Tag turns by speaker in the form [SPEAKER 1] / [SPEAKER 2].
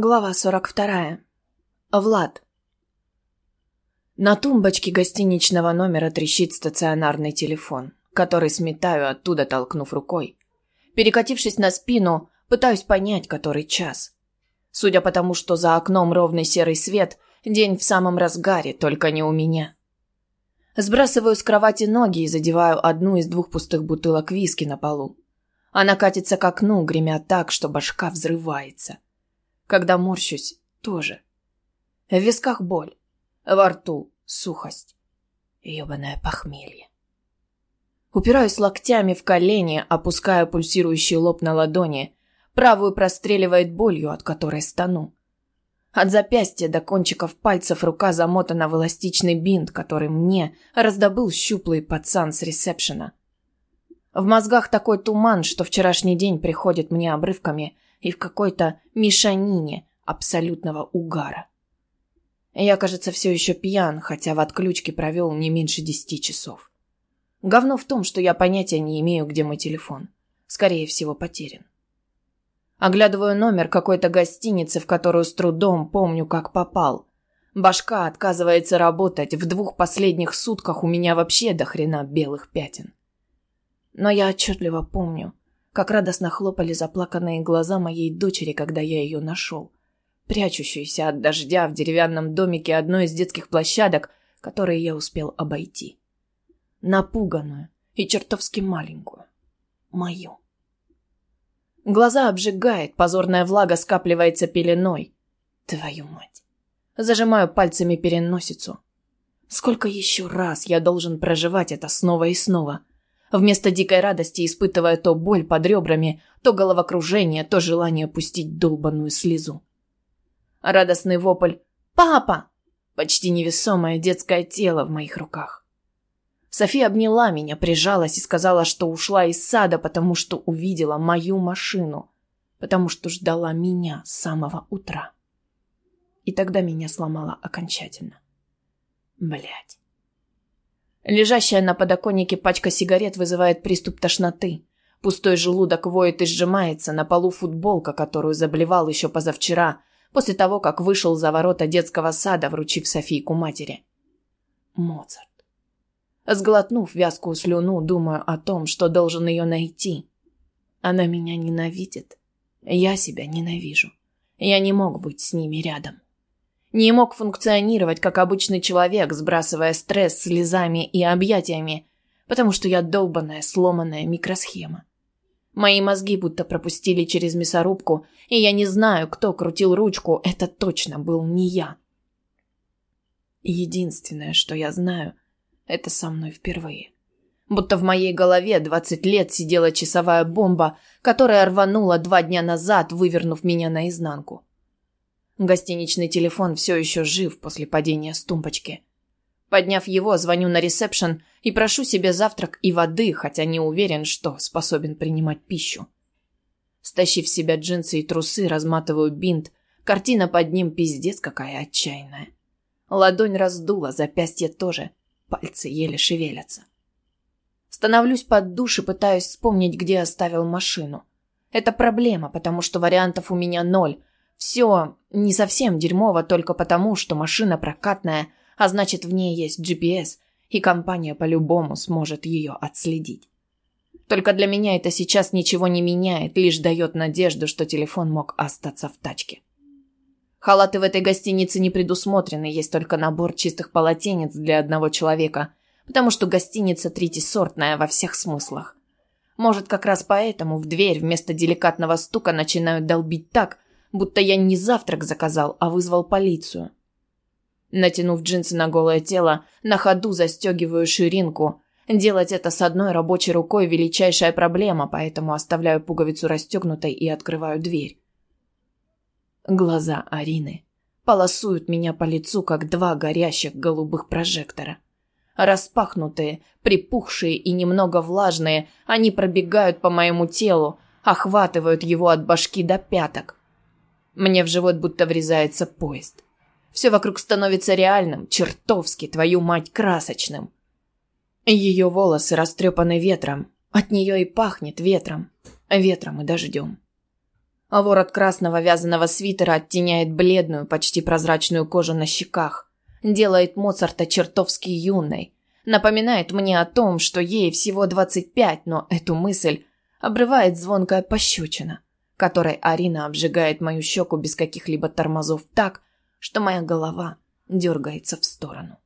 [SPEAKER 1] Глава 42. Влад. На тумбочке гостиничного номера трещит стационарный телефон, который сметаю оттуда, толкнув рукой. Перекатившись на спину, пытаюсь понять, который час. Судя по тому, что за окном ровный серый свет, день в самом разгаре, только не у меня. Сбрасываю с кровати ноги и задеваю одну из двух пустых бутылок виски на полу. Она катится к окну, гремя так, что башка взрывается. Когда морщусь, тоже. В висках боль, во рту сухость. Ёбаное похмелье. Упираюсь локтями в колени, опуская пульсирующий лоб на ладони. Правую простреливает болью, от которой стану. От запястья до кончиков пальцев рука замотана в эластичный бинт, который мне раздобыл щуплый пацан с ресепшена. В мозгах такой туман, что вчерашний день приходит мне обрывками – и в какой-то мешанине абсолютного угара. Я, кажется, все еще пьян, хотя в отключке провел не меньше десяти часов. Говно в том, что я понятия не имею, где мой телефон. Скорее всего, потерян. Оглядываю номер какой-то гостиницы, в которую с трудом помню, как попал. Башка отказывается работать, в двух последних сутках у меня вообще до хрена белых пятен. Но я отчетливо помню, как радостно хлопали заплаканные глаза моей дочери, когда я ее нашел. Прячущуюся от дождя в деревянном домике одной из детских площадок, которые я успел обойти. Напуганную и чертовски маленькую. Мою. Глаза обжигает, позорная влага скапливается пеленой. Твою мать. Зажимаю пальцами переносицу. Сколько еще раз я должен проживать это снова и снова? Вместо дикой радости испытывая то боль под ребрами, то головокружение, то желание пустить долбанную слезу. Радостный вопль «Папа!» Почти невесомое детское тело в моих руках. София обняла меня, прижалась и сказала, что ушла из сада, потому что увидела мою машину, потому что ждала меня с самого утра. И тогда меня сломало окончательно. Блять. Лежащая на подоконнике пачка сигарет вызывает приступ тошноты. Пустой желудок воет и сжимается, на полу футболка, которую заблевал еще позавчера, после того, как вышел за ворота детского сада, вручив Софийку матери. Моцарт. Сглотнув вязкую слюну, думаю о том, что должен ее найти. Она меня ненавидит. Я себя ненавижу. Я не мог быть с ними рядом. Не мог функционировать как обычный человек, сбрасывая стресс слезами и объятиями, потому что я долбаная, сломанная микросхема. Мои мозги будто пропустили через мясорубку, и я не знаю, кто крутил ручку, это точно был не я. Единственное, что я знаю, это со мной впервые. Будто в моей голове двадцать лет сидела часовая бомба, которая рванула два дня назад, вывернув меня наизнанку. Гостиничный телефон все еще жив после падения с тумбочки. Подняв его, звоню на ресепшн и прошу себе завтрак и воды, хотя не уверен, что способен принимать пищу. Стащив с себя джинсы и трусы, разматываю бинт. Картина под ним пиздец какая отчаянная. Ладонь раздула, запястье тоже. Пальцы еле шевелятся. Становлюсь под душ и пытаюсь вспомнить, где оставил машину. Это проблема, потому что вариантов у меня ноль, все не совсем дерьмово только потому, что машина прокатная, а значит в ней есть GPS, и компания по-любому сможет ее отследить. Только для меня это сейчас ничего не меняет, лишь дает надежду, что телефон мог остаться в тачке. Халаты в этой гостинице не предусмотрены, есть только набор чистых полотенец для одного человека, потому что гостиница третьесортная во всех смыслах. Может, как раз поэтому в дверь вместо деликатного стука начинают долбить так, будто я не завтрак заказал, а вызвал полицию. Натянув джинсы на голое тело, на ходу застегиваю ширинку. Делать это с одной рабочей рукой – величайшая проблема, поэтому оставляю пуговицу расстегнутой и открываю дверь. Глаза Арины полосуют меня по лицу, как два горящих голубых прожектора. Распахнутые, припухшие и немного влажные, они пробегают по моему телу, охватывают его от башки до пяток. Мне в живот будто врезается поезд. Все вокруг становится реальным, чертовски, твою мать, красочным. Ее волосы растрепаны ветром. От нее и пахнет ветром. Ветром и дождем. а ворот красного вязаного свитера оттеняет бледную, почти прозрачную кожу на щеках, делает Моцарта чертовски юной, напоминает мне о том, что ей всего 25, но эту мысль обрывает звонкая пощечина, которой Арина обжигает мою щеку без каких-либо тормозов так, что моя голова дергается в сторону.